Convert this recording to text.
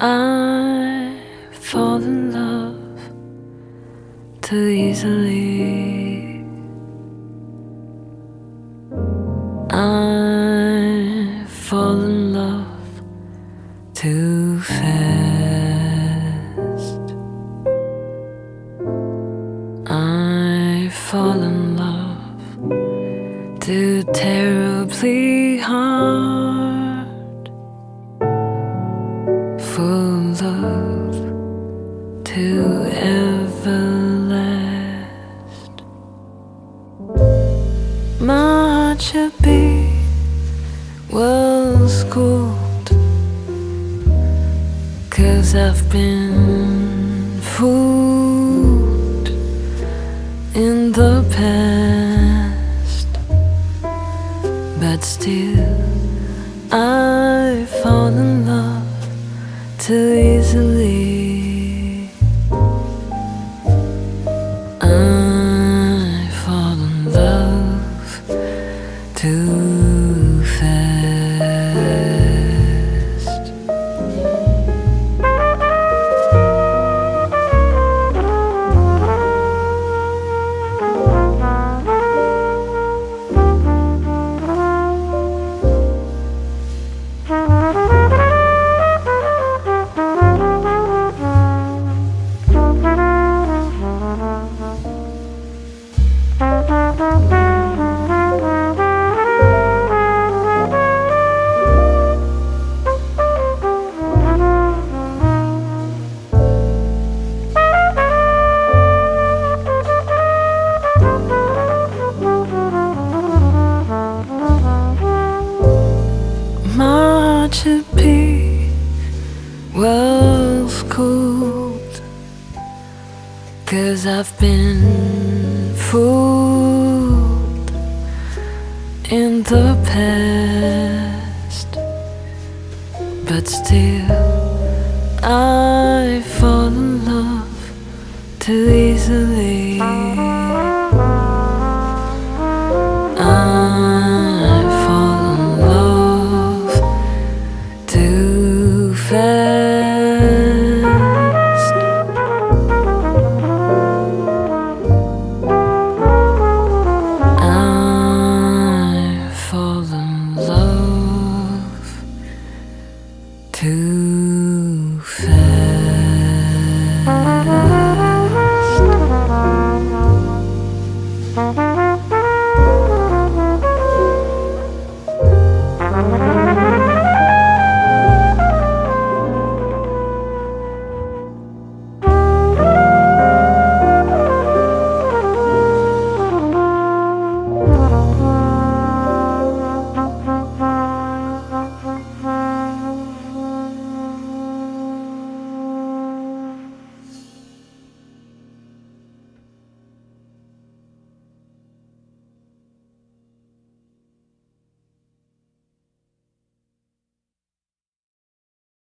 I fall in love too easily. I fall in love too fast. I fall in love too terribly hard love to ever last. My heart should be well schooled, cause I've been fooled in the past, but still I fall in love too easily. Should be well schooled, cause I've been fooled in the past, but still I fall in love too easily.